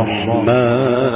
الرحمن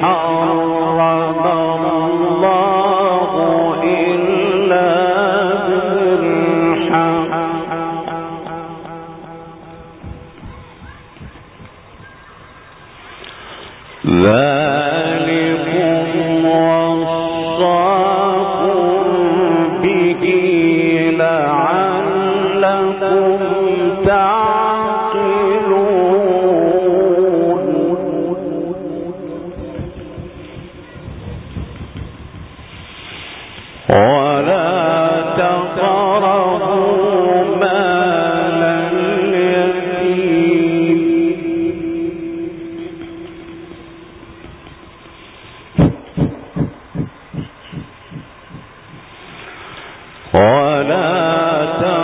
हाँ الكيل والميزان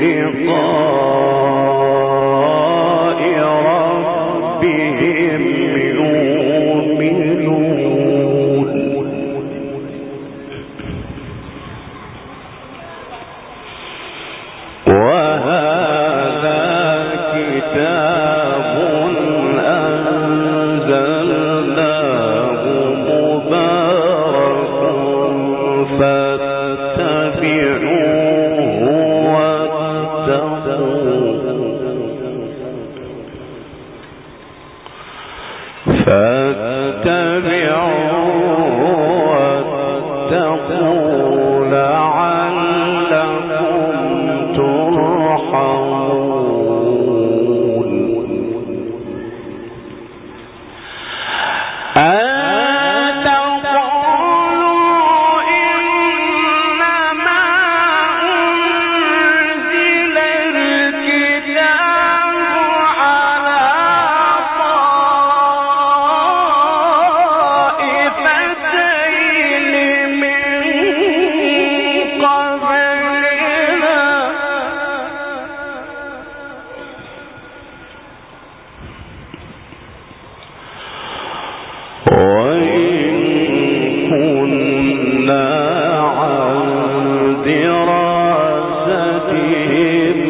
لقاء لغاية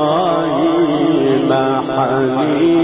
إبراهيم حنيفا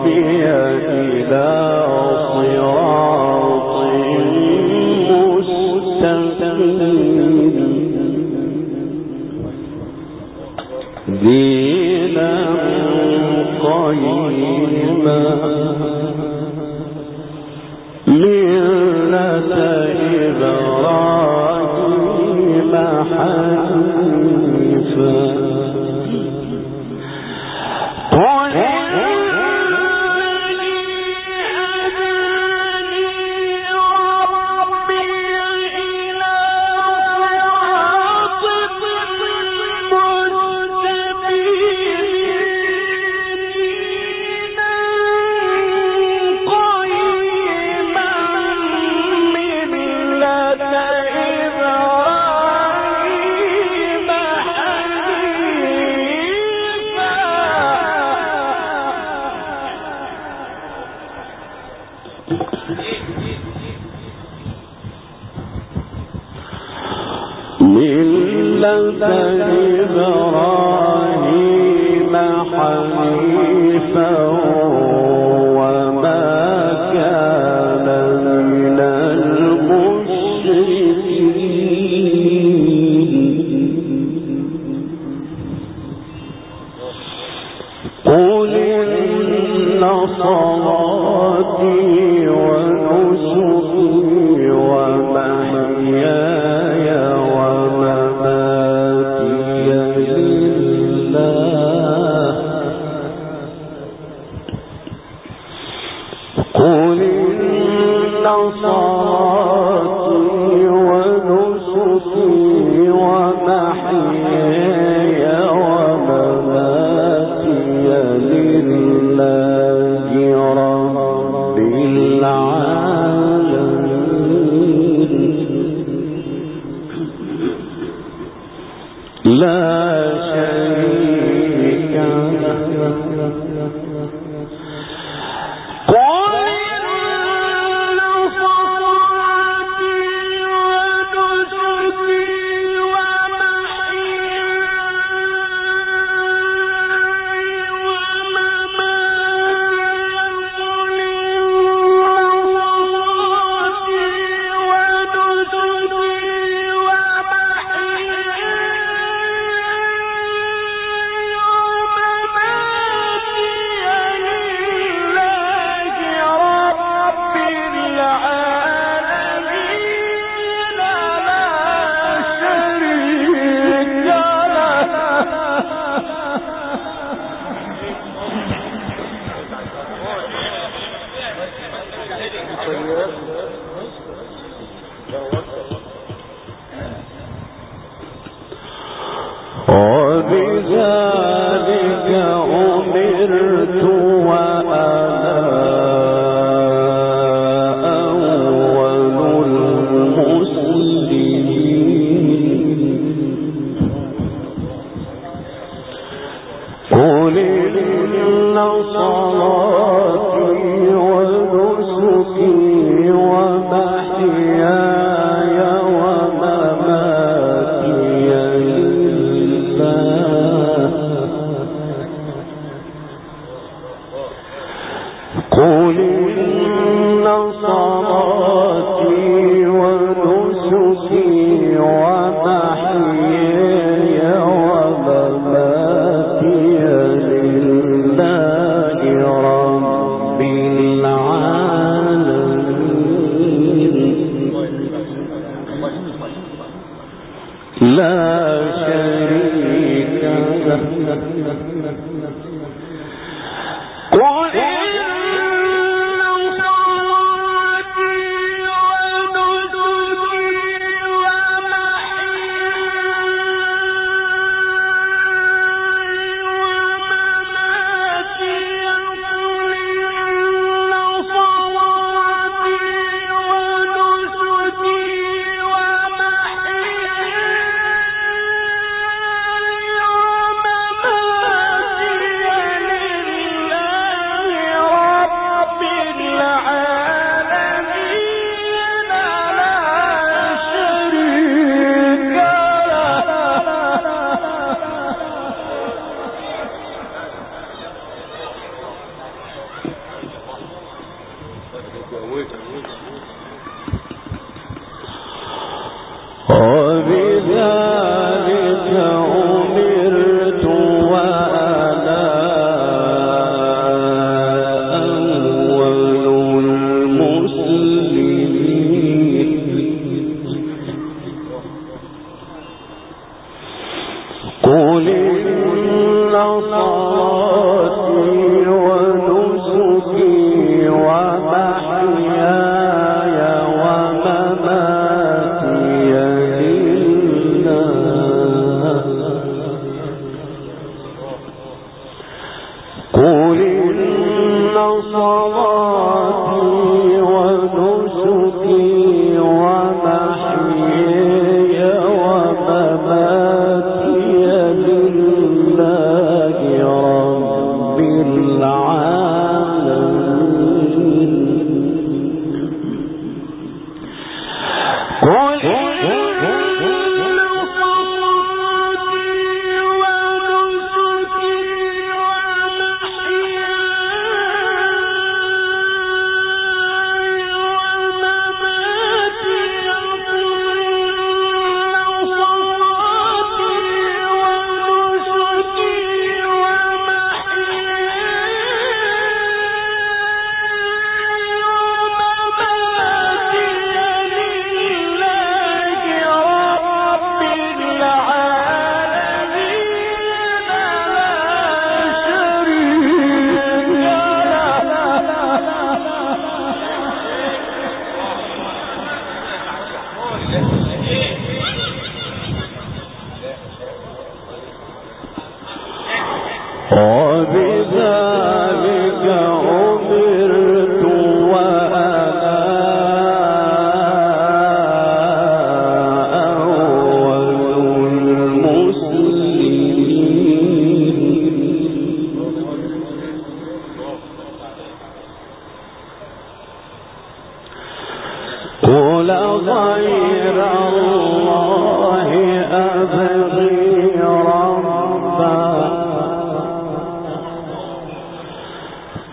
هدي إلى صراط ومماتي بالعالمين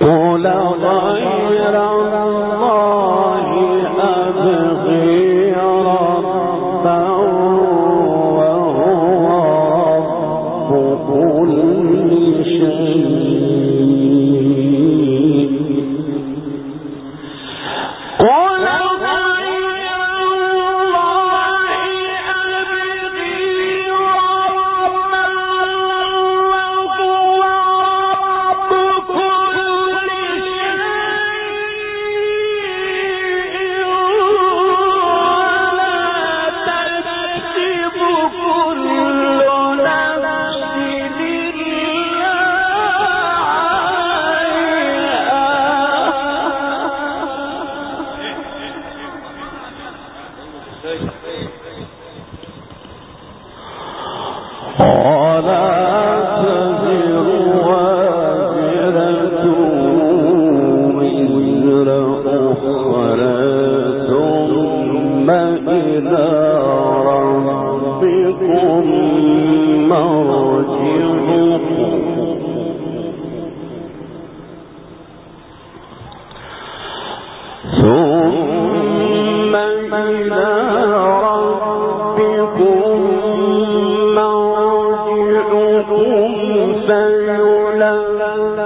مولا الله